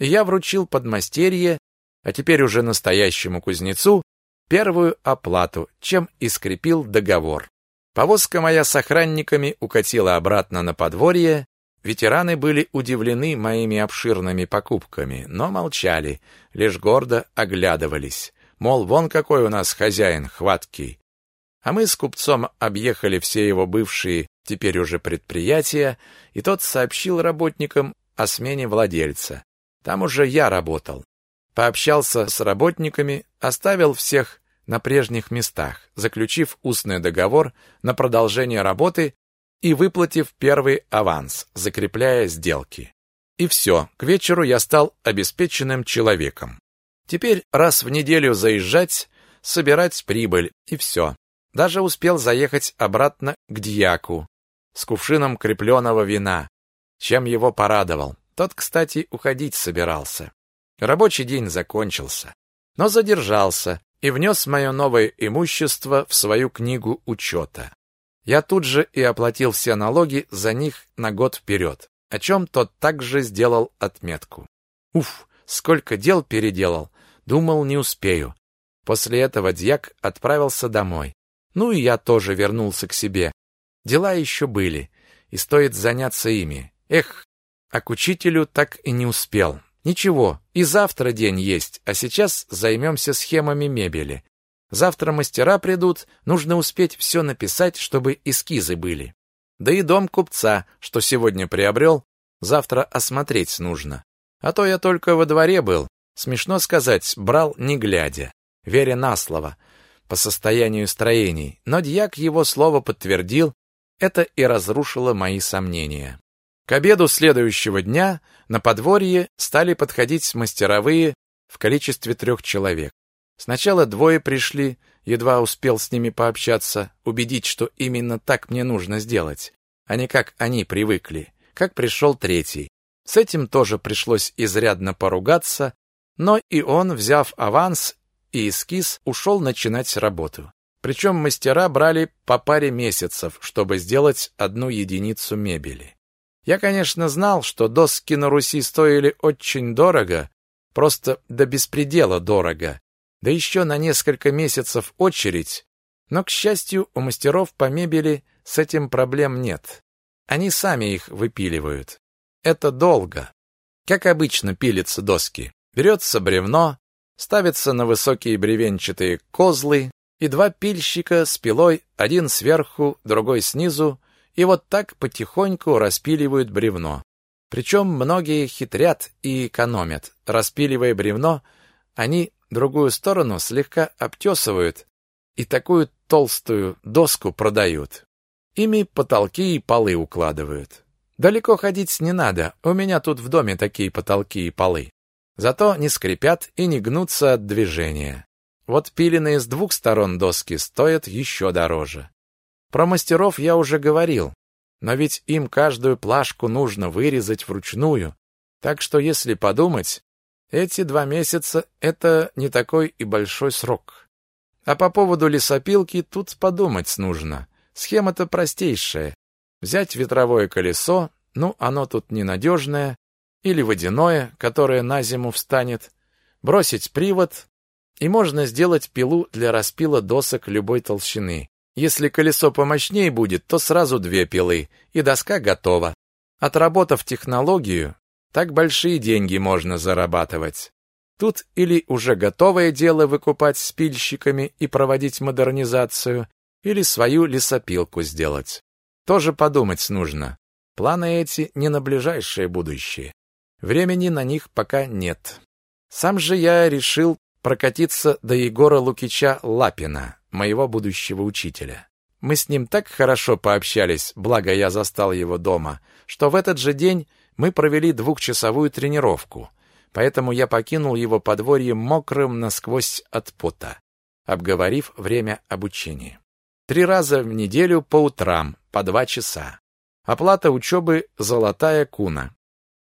И я вручил подмастерье, а теперь уже настоящему кузнецу, первую оплату, чем и скрепил договор. Повозка моя с охранниками укатила обратно на подворье. Ветераны были удивлены моими обширными покупками, но молчали, лишь гордо оглядывались. Мол, вон какой у нас хозяин хваткий. А мы с купцом объехали все его бывшие, теперь уже предприятия, и тот сообщил работникам о смене владельца. Там уже я работал. Пообщался с работниками, оставил всех на прежних местах, заключив устный договор на продолжение работы и выплатив первый аванс, закрепляя сделки. И все, к вечеру я стал обеспеченным человеком. Теперь раз в неделю заезжать, собирать прибыль, и все. Даже успел заехать обратно к дьяку с кувшином крепленого вина, чем его порадовал. Тот, кстати, уходить собирался. Рабочий день закончился, но задержался и внес мое новое имущество в свою книгу учета. Я тут же и оплатил все налоги за них на год вперед, о чем тот также сделал отметку. Уф, сколько дел переделал, думал, не успею. После этого дьяк отправился домой. Ну и я тоже вернулся к себе. Дела еще были, и стоит заняться ими. Эх, а к учителю так и не успел. Ничего, и завтра день есть, а сейчас займемся схемами мебели. Завтра мастера придут, нужно успеть все написать, чтобы эскизы были. Да и дом купца, что сегодня приобрел, завтра осмотреть нужно. А то я только во дворе был, смешно сказать, брал не глядя, веря на слово, по состоянию строений, но дьяк его слово подтвердил, это и разрушило мои сомнения. К обеду следующего дня на подворье стали подходить мастеровые в количестве трех человек. Сначала двое пришли, едва успел с ними пообщаться, убедить, что именно так мне нужно сделать, а не как они привыкли. Как пришел третий. С этим тоже пришлось изрядно поругаться, но и он, взяв аванс и эскиз, ушел начинать работу. Причем мастера брали по паре месяцев, чтобы сделать одну единицу мебели. Я, конечно, знал, что доски на Руси стоили очень дорого, просто до беспредела дорого, да еще на несколько месяцев очередь, но, к счастью, у мастеров по мебели с этим проблем нет. Они сами их выпиливают. Это долго. Как обычно пилятся доски. Берется бревно, ставится на высокие бревенчатые козлы, и два пильщика с пилой, один сверху, другой снизу, и вот так потихоньку распиливают бревно. Причем многие хитрят и экономят. Распиливая бревно, они другую сторону слегка обтесывают и такую толстую доску продают. Ими потолки и полы укладывают. Далеко ходить не надо, у меня тут в доме такие потолки и полы. Зато не скрипят и не гнутся от движения. Вот пиленные с двух сторон доски стоят еще дороже. Про мастеров я уже говорил, но ведь им каждую плашку нужно вырезать вручную, так что если подумать, эти два месяца — это не такой и большой срок. А по поводу лесопилки тут подумать нужно. Схема-то простейшая. Взять ветровое колесо, ну, оно тут ненадежное, или водяное, которое на зиму встанет, бросить привод, и можно сделать пилу для распила досок любой толщины. Если колесо помощнее будет, то сразу две пилы, и доска готова. Отработав технологию, так большие деньги можно зарабатывать. Тут или уже готовое дело выкупать с пильщиками и проводить модернизацию, или свою лесопилку сделать. Тоже подумать нужно. Планы эти не на ближайшее будущее. Времени на них пока нет. Сам же я решил прокатиться до Егора Лукича Лапина, моего будущего учителя. Мы с ним так хорошо пообщались, благо я застал его дома, что в этот же день мы провели двухчасовую тренировку, поэтому я покинул его подворье мокрым насквозь от пота, обговорив время обучения. Три раза в неделю по утрам, по два часа. Оплата учебы «Золотая куна».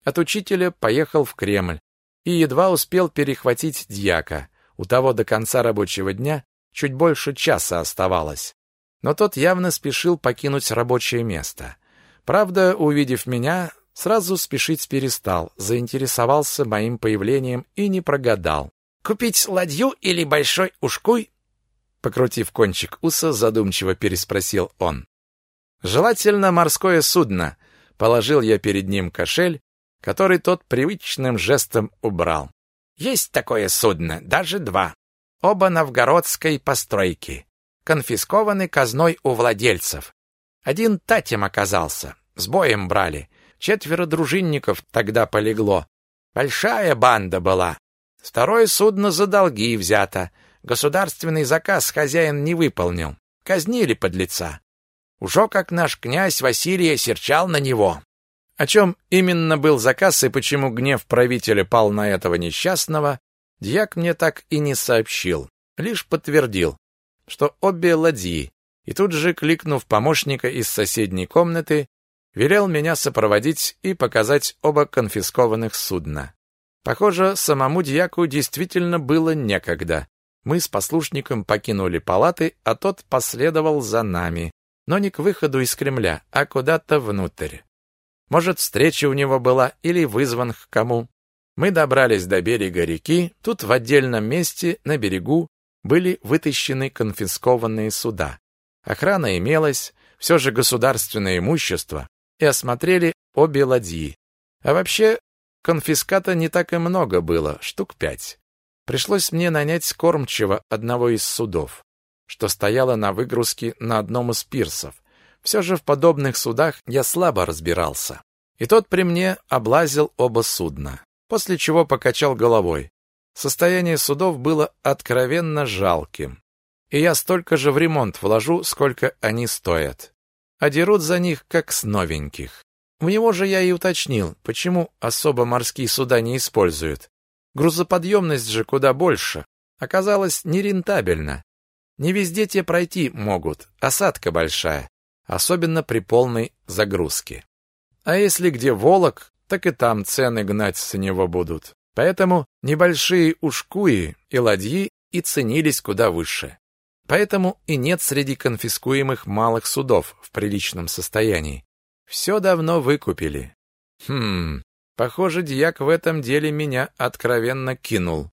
От учителя поехал в Кремль и едва успел перехватить дьяка. У того до конца рабочего дня чуть больше часа оставалось. Но тот явно спешил покинуть рабочее место. Правда, увидев меня, Сразу спешить перестал, заинтересовался моим появлением и не прогадал. «Купить ладью или большой ушкуй?» Покрутив кончик уса, задумчиво переспросил он. «Желательно морское судно», — положил я перед ним кошель, который тот привычным жестом убрал. «Есть такое судно, даже два. Оба новгородской постройки. Конфискованы казной у владельцев. Один татем оказался, с боем брали. Четверо дружинников тогда полегло. Большая банда была. Второе судно за долги взято. Государственный заказ хозяин не выполнил. Казнили подлеца. Ужо как наш князь Василий серчал на него. О чем именно был заказ и почему гнев правителя пал на этого несчастного, дьяк мне так и не сообщил, лишь подтвердил, что обе ладьи, и тут же, кликнув помощника из соседней комнаты, велел меня сопроводить и показать оба конфискованных судна. Похоже, самому дьяку действительно было некогда. Мы с послушником покинули палаты, а тот последовал за нами, но не к выходу из Кремля, а куда-то внутрь. Может, встреча у него была или вызван к кому. Мы добрались до берега реки, тут в отдельном месте на берегу были вытащены конфискованные суда. Охрана имелась, все же государственное имущество, и осмотрели обе ладьи. А вообще, конфиската не так и много было, штук пять. Пришлось мне нанять кормчего одного из судов, что стояло на выгрузке на одном из пирсов. Все же в подобных судах я слабо разбирался. И тот при мне облазил оба судна, после чего покачал головой. Состояние судов было откровенно жалким. И я столько же в ремонт вложу, сколько они стоят. А дерут за них, как с новеньких. У него же я и уточнил, почему особо морские суда не используют. Грузоподъемность же куда больше. Оказалось, нерентабельно. Не везде те пройти могут, осадка большая, особенно при полной загрузке. А если где волок, так и там цены гнать с него будут. Поэтому небольшие ушкуи и ладьи и ценились куда выше. Поэтому и нет среди конфискуемых малых судов в приличном состоянии. Все давно выкупили. Хм, похоже, дьяк в этом деле меня откровенно кинул.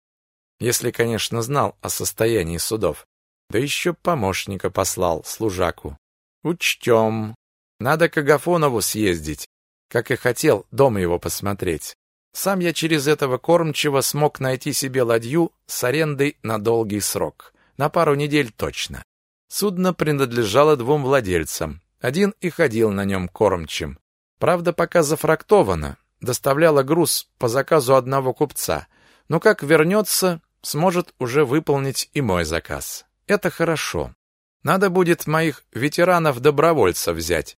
Если, конечно, знал о состоянии судов. Да еще помощника послал, служаку. Учтем. Надо к Агафонову съездить, как и хотел, дом его посмотреть. Сам я через этого кормчего смог найти себе ладью с арендой на долгий срок. На пару недель точно. Судно принадлежало двум владельцам. Один и ходил на нем кормчим. Правда, пока зафрактовано, доставляла груз по заказу одного купца. Но как вернется, сможет уже выполнить и мой заказ. Это хорошо. Надо будет моих ветеранов-добровольцев взять.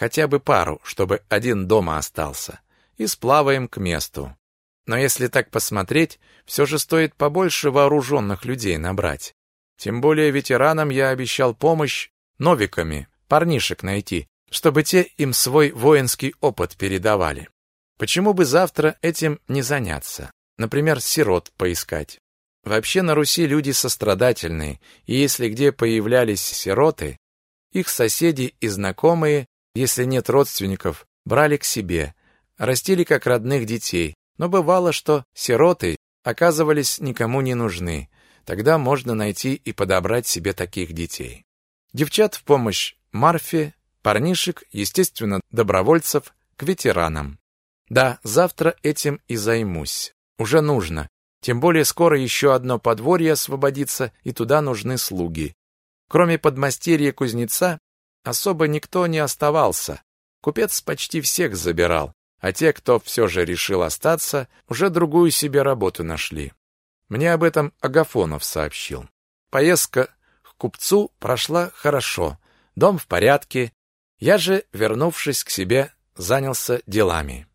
Хотя бы пару, чтобы один дома остался. И сплаваем к месту. Но если так посмотреть, все же стоит побольше вооруженных людей набрать. Тем более ветеранам я обещал помощь новиками, парнишек найти, чтобы те им свой воинский опыт передавали. Почему бы завтра этим не заняться? Например, сирот поискать. Вообще на Руси люди сострадательные, и если где появлялись сироты, их соседи и знакомые, если нет родственников, брали к себе, растили как родных детей. Но бывало, что сироты оказывались никому не нужны. Тогда можно найти и подобрать себе таких детей. Девчат в помощь Марфе, парнишек, естественно, добровольцев, к ветеранам. Да, завтра этим и займусь. Уже нужно. Тем более скоро еще одно подворье освободится, и туда нужны слуги. Кроме подмастерья кузнеца, особо никто не оставался. Купец почти всех забирал, а те, кто все же решил остаться, уже другую себе работу нашли. Мне об этом Агафонов сообщил. Поездка к купцу прошла хорошо, дом в порядке. Я же, вернувшись к себе, занялся делами.